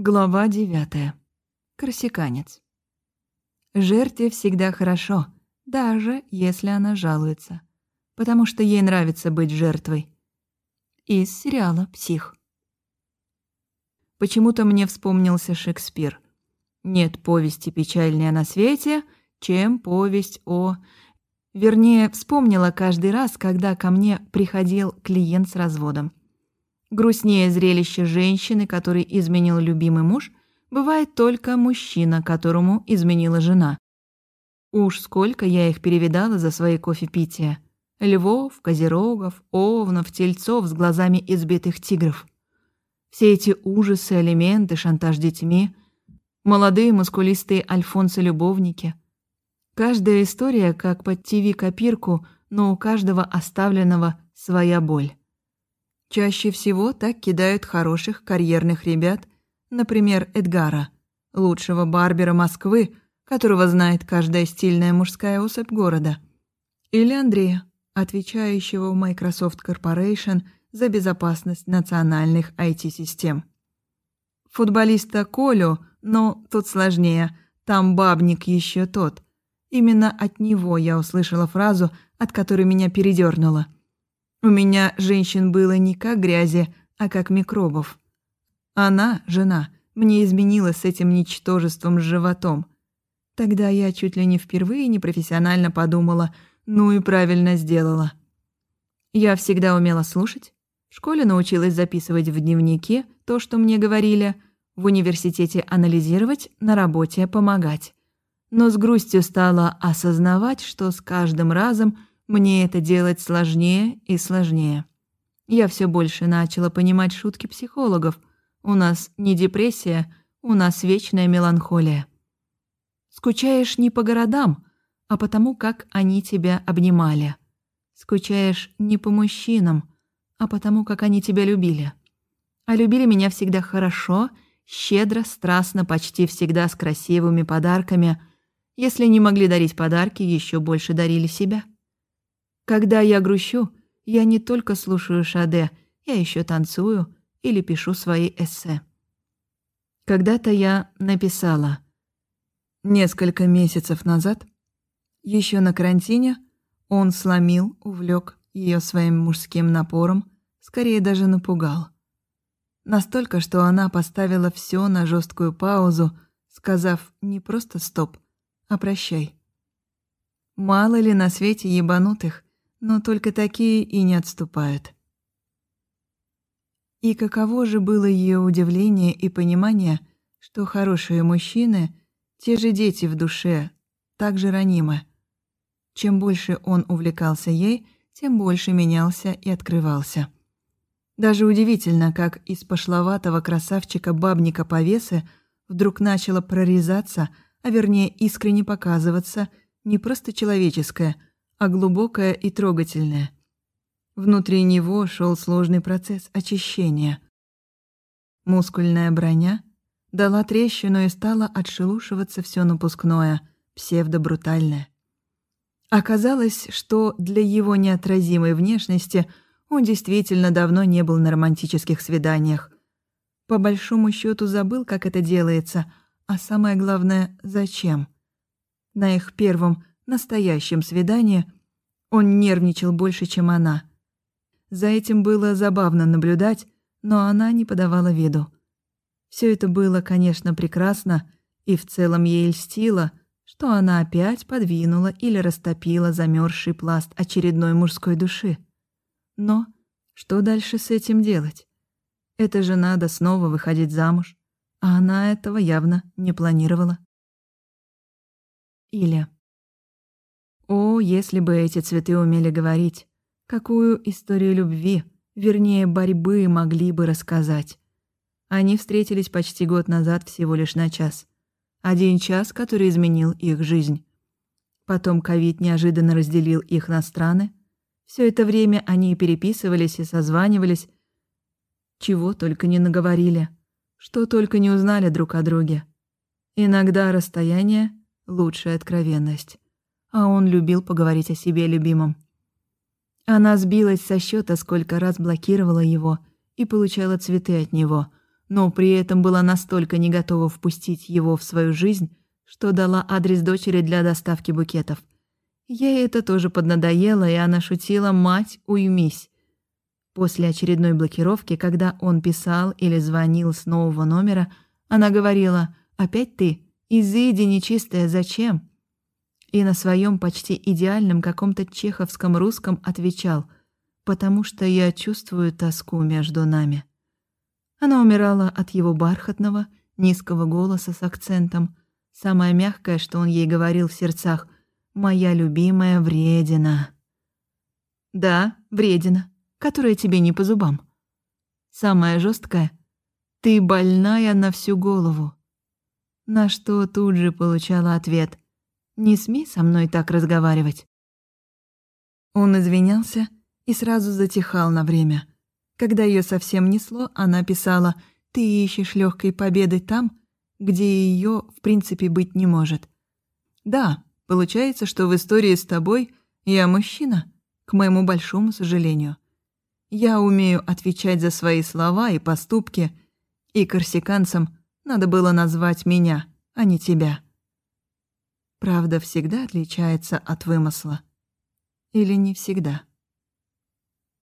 Глава девятая. Корсиканец. Жертве всегда хорошо, даже если она жалуется, потому что ей нравится быть жертвой. Из сериала «Псих». Почему-то мне вспомнился Шекспир. Нет повести печальнее на свете, чем повесть о... Вернее, вспомнила каждый раз, когда ко мне приходил клиент с разводом. Грустнее зрелище женщины, который изменил любимый муж, бывает только мужчина, которому изменила жена. Уж сколько я их перевидала за свои кофепития. Львов, козерогов, овнов, тельцов с глазами избитых тигров. Все эти ужасы, элементы, шантаж детьми, молодые мускулистые альфонсы-любовники. Каждая история как под ТВ-копирку, но у каждого оставленного своя боль. Чаще всего так кидают хороших карьерных ребят, например, Эдгара, лучшего барбера Москвы, которого знает каждая стильная мужская особь города. Или Андрея, отвечающего в Microsoft Corporation за безопасность национальных IT-систем. Футболиста Колю, но тут сложнее, там бабник еще тот. Именно от него я услышала фразу, от которой меня передернуло – у меня женщин было не как грязи, а как микробов. Она, жена, мне изменила с этим ничтожеством с животом. Тогда я чуть ли не впервые непрофессионально подумала, ну и правильно сделала. Я всегда умела слушать. В школе научилась записывать в дневнике то, что мне говорили, в университете анализировать, на работе помогать. Но с грустью стала осознавать, что с каждым разом мне это делать сложнее и сложнее. Я все больше начала понимать шутки психологов. У нас не депрессия, у нас вечная меланхолия. Скучаешь не по городам, а потому, как они тебя обнимали. Скучаешь не по мужчинам, а потому, как они тебя любили. А любили меня всегда хорошо, щедро, страстно, почти всегда с красивыми подарками. Если не могли дарить подарки, еще больше дарили себя. Когда я грущу, я не только слушаю Шаде, я еще танцую или пишу свои эссе. Когда-то я написала. Несколько месяцев назад, еще на карантине, он сломил, увлек ее своим мужским напором, скорее даже напугал. Настолько, что она поставила все на жесткую паузу, сказав не просто стоп, а прощай. Мало ли на свете ебанутых, но только такие и не отступают. И каково же было ее удивление и понимание, что хорошие мужчины, те же дети в душе, так же ранимы. Чем больше он увлекался ей, тем больше менялся и открывался. Даже удивительно, как из пошловатого красавчика-бабника повесы вдруг начало прорезаться, а вернее искренне показываться, не просто человеческое – а глубокое и трогательное. Внутри него шел сложный процесс очищения. Мускульная броня дала трещину и стала отшелушиваться все напускное, псевдобрутальное. Оказалось, что для его неотразимой внешности он действительно давно не был на романтических свиданиях. По большому счету забыл, как это делается, а самое главное, зачем. На их первом настоящем свидании он нервничал больше, чем она. За этим было забавно наблюдать, но она не подавала виду. Все это было, конечно, прекрасно, и в целом ей льстило, что она опять подвинула или растопила замерзший пласт очередной мужской души. Но что дальше с этим делать? Это же надо снова выходить замуж, а она этого явно не планировала. Иля. О, если бы эти цветы умели говорить. Какую историю любви, вернее, борьбы могли бы рассказать. Они встретились почти год назад всего лишь на час. Один час, который изменил их жизнь. Потом ковид неожиданно разделил их на страны. Все это время они переписывались и созванивались. Чего только не наговорили. Что только не узнали друг о друге. Иногда расстояние — лучшая откровенность а он любил поговорить о себе любимом. Она сбилась со счета, сколько раз блокировала его и получала цветы от него, но при этом была настолько не готова впустить его в свою жизнь, что дала адрес дочери для доставки букетов. Ей это тоже поднадоело, и она шутила «Мать, уймись». После очередной блокировки, когда он писал или звонил с нового номера, она говорила «Опять ты? Изыди, нечистая, зачем?» И на своем почти идеальном каком-то чеховском русском отвечал «Потому что я чувствую тоску между нами». Она умирала от его бархатного, низкого голоса с акцентом. Самое мягкое, что он ей говорил в сердцах «Моя любимая вредина». «Да, вредина, которая тебе не по зубам». Самое жесткое «Ты больная на всю голову». На что тут же получала ответ «Не смей со мной так разговаривать». Он извинялся и сразу затихал на время – когда ее совсем несло, она писала «Ты ищешь легкой победы там, где ее в принципе быть не может». Да, получается, что в истории с тобой я мужчина, к моему большому сожалению. Я умею отвечать за свои слова и поступки, и корсиканцам надо было назвать меня, а не тебя. Правда всегда отличается от вымысла. Или не всегда.